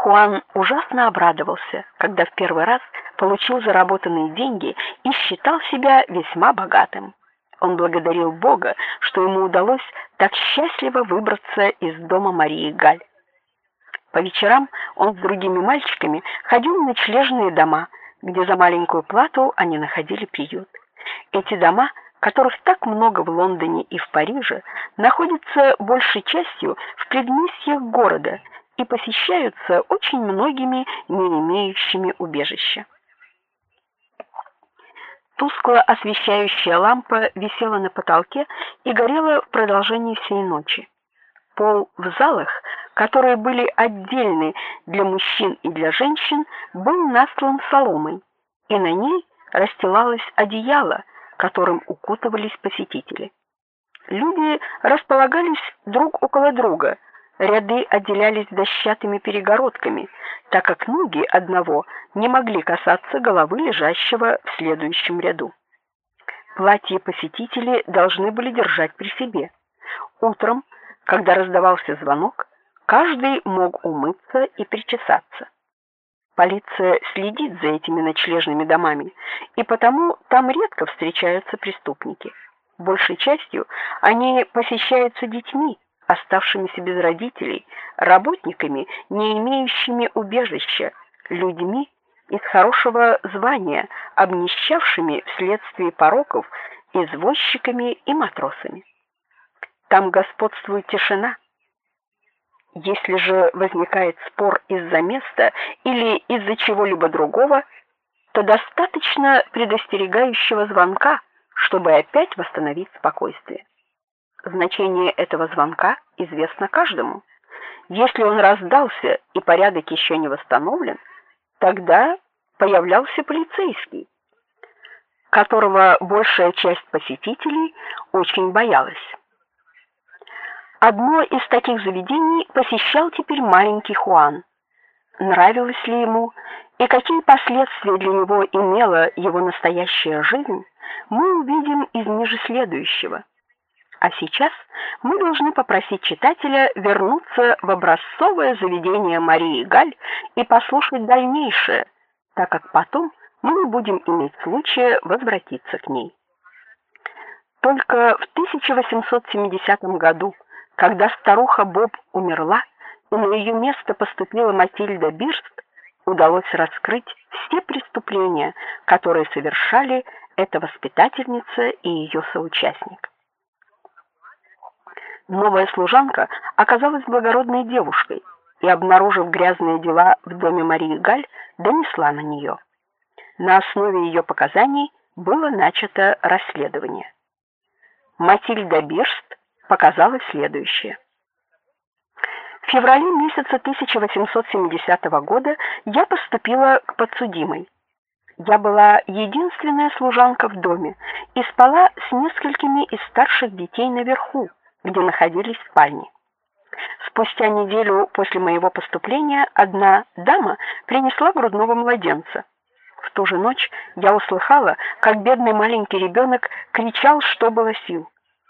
Хуан ужасно обрадовался, когда в первый раз получил заработанные деньги и считал себя весьма богатым. Он благодарил Бога, что ему удалось так счастливо выбраться из дома Марии Галь. По вечерам он с другими мальчиками ходил в ночлежные дома, где за маленькую плату они находили приют. Эти дома, которых так много в Лондоне и в Париже, находятся большей частью в предместьях города и посещаются очень многими не имеющими убежища. Тускло освещающая лампа висела на потолке и горела в продолжении всей ночи. Пол в залах, которые были отдельны для мужчин и для женщин, был настлан соломой, и на ней расстилалось одеяло, которым укутывались посетители. Люди располагались друг около друга, ряды отделялись дощатыми перегородками, так как ноги одного не могли касаться головы лежащего в следующем ряду. Платье посетители должны были держать при себе. Утром, когда раздавался звонок, каждый мог умыться и причесаться. Полиция следит за этими ночлежными домами, и потому там редко встречаются преступники. Большей частью они посещаются детьми, оставшимися без родителей, работниками, не имеющими убежища, людьми из хорошего звания, обнищавшими вследствие пороков, извозчиками и матросами. Там господствует тишина. Если же возникает спор из-за места или из-за чего-либо другого, то достаточно предостерегающего звонка, чтобы опять восстановить спокойствие. Значение этого звонка известно каждому. Если он раздался и порядок еще не восстановлен, тогда появлялся полицейский, которого большая часть посетителей очень боялась. Одно из таких заведений посещал теперь маленький Хуан. Нравилось ли ему и какие последствия для него имела его настоящая жизнь, мы увидим из ниже следующего. А сейчас мы должны попросить читателя вернуться в образцовое заведение Марии Галь и послушать дальнейшее, так как потом мы не будем иметь случая возвратиться к ней. Только в 1870 году, когда старуха Боб умерла, и на ее место поступила Матильда Бирст, удалось раскрыть все преступления, которые совершали эта воспитательница и ее соучастник. Новая служанка оказалась благородной девушкой и, обнаружив грязные дела в доме Марии Галь, донесла на нее. На основе ее показаний было начато расследование. Матильда Бирст показала следующее. В феврале месяца 1870 года я поступила к подсудимой. Я была единственная служанка в доме и спала с несколькими из старших детей наверху где находились спальни. Спустя неделю после моего поступления одна дама принесла грудного младенца. В ту же ночь я услыхала, как бедный маленький ребенок кричал, что было сил.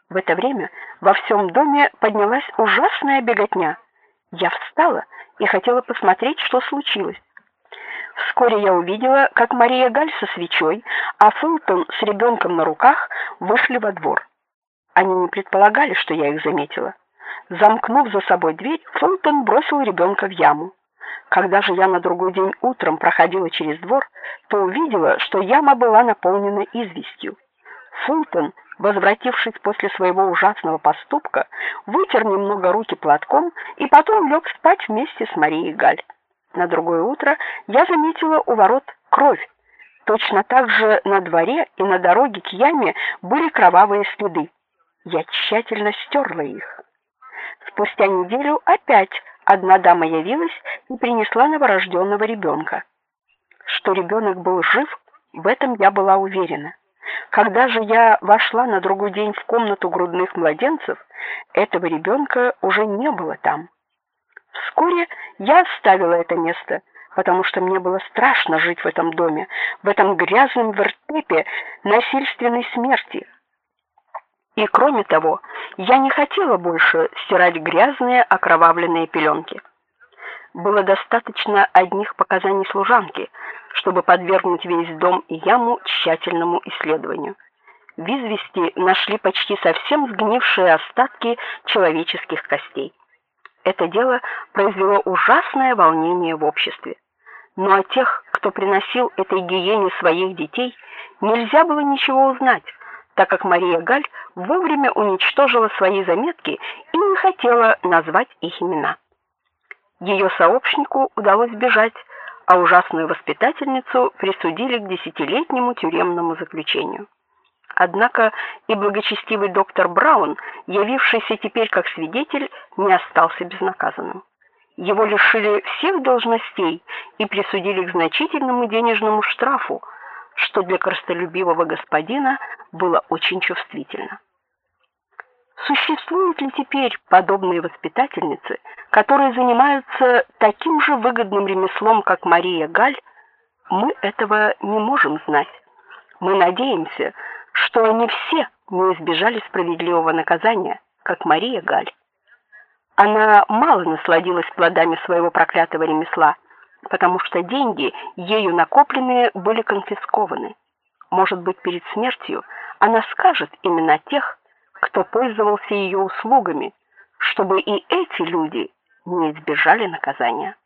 В это время во всем доме поднялась ужасная беготня. Я встала и хотела посмотреть, что случилось. Вскоре я увидела, как Мария Галь со свечой, а Фултон с ребенком на руках вышли во двор. Они не предполагали, что я их заметила. Замкнув за собой дверь, Фултон бросил ребенка в яму. Когда же я на другой день утром проходила через двор, то увидела, что яма была наполнена известью. Фултон, возвратившись после своего ужасного поступка, вытер немного руки платком и потом лег спать вместе с Марией Галь. На другое утро я заметила у ворот кровь. Точно так же на дворе и на дороге к яме были кровавые следы. Я тщательно стерла их. Спустя неделю опять одна дама явилась и принесла новорожденного ребенка. Что ребенок был жив, в этом я была уверена. Когда же я вошла на другой день в комнату грудных младенцев, этого ребенка уже не было там. Вскоре я оставила это место, потому что мне было страшно жить в этом доме, в этом грязном вертепе насильственной смерти. И кроме того, я не хотела больше стирать грязные окровавленные пеленки. было достаточно одних показаний служанки, чтобы подвергнуть весь дом и яму тщательному исследованию. В извести нашли почти совсем сгнившие остатки человеческих костей. Это дело произвело ужасное волнение в обществе. Но о тех, кто приносил этой гиене своих детей, нельзя было ничего узнать, так как Мария Галь вовремя уничтожила свои заметки и не хотела назвать их имена. Ее сообщнику удалось бежать, а ужасную воспитательницу присудили к десятилетнему тюремному заключению. Однако и благочестивый доктор Браун, явившийся теперь как свидетель, не остался безнаказанным. Его лишили всех должностей и присудили к значительному денежному штрафу, что для корыстолюбивого господина было очень чувствительно. Существуют ли теперь подобные воспитательницы, которые занимаются таким же выгодным ремеслом, как Мария Галь? Мы этого не можем знать. Мы надеемся, что они все не избежали справедливого наказания, как Мария Галь. Она мало насладилась плодами своего проклятого ремесла, потому что деньги, ею накопленные, были конфискованы. Может быть, перед смертью она скажет имена тех, кто пользовался ее услугами, чтобы и эти люди не избежали наказания.